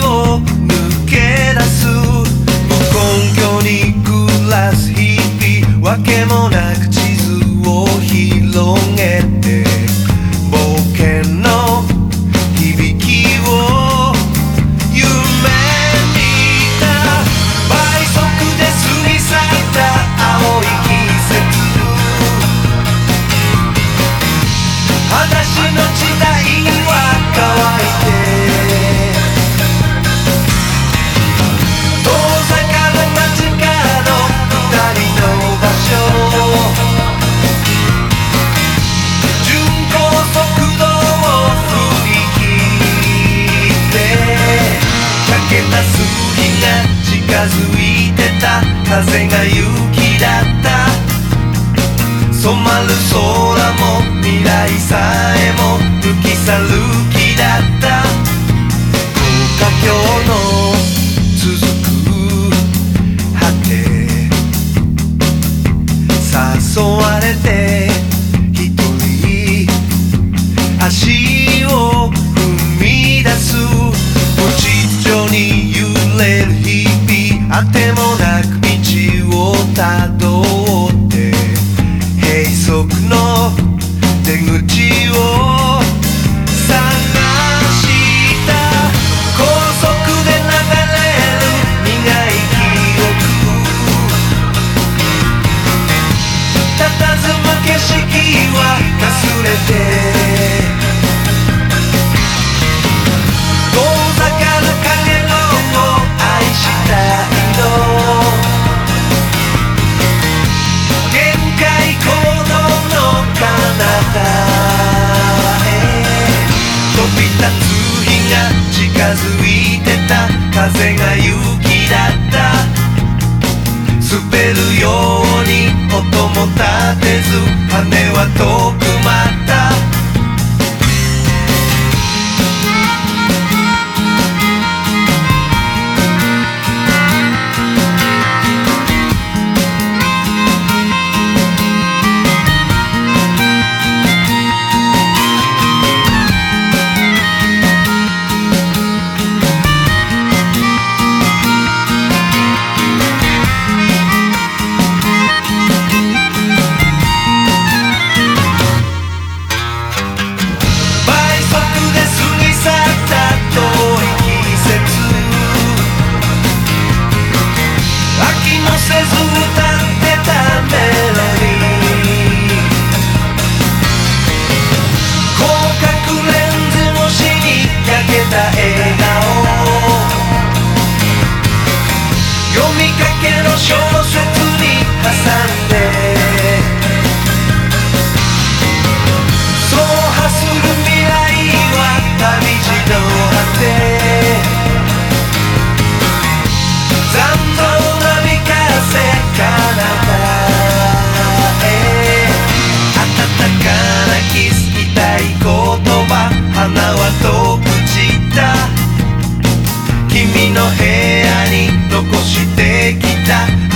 を抜け出す無根拠に暮らす日々わけもなく地図を広げて冒険の響きを夢見た倍速で過ぎ去った青い季節裸足の時代は乾いて風が雪だった。染まる空も未来さえも抜き去る気だった。高架橋の続く果て。誘われて一人足を踏み出す。無秩序に揺れる日々あてもなく道をたどって閉塞の出口を探した高速で流れる苦い記憶。佇む景色はかすれてづいてた風が雪だった。滑るように音も立てず羽は遠く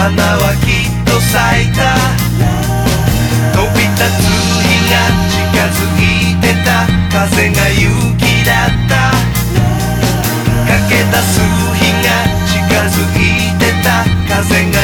花はきっと咲いた。飛び立つ日が近づいてた。風が勇気だった。駆け出す日が近づいてた。風が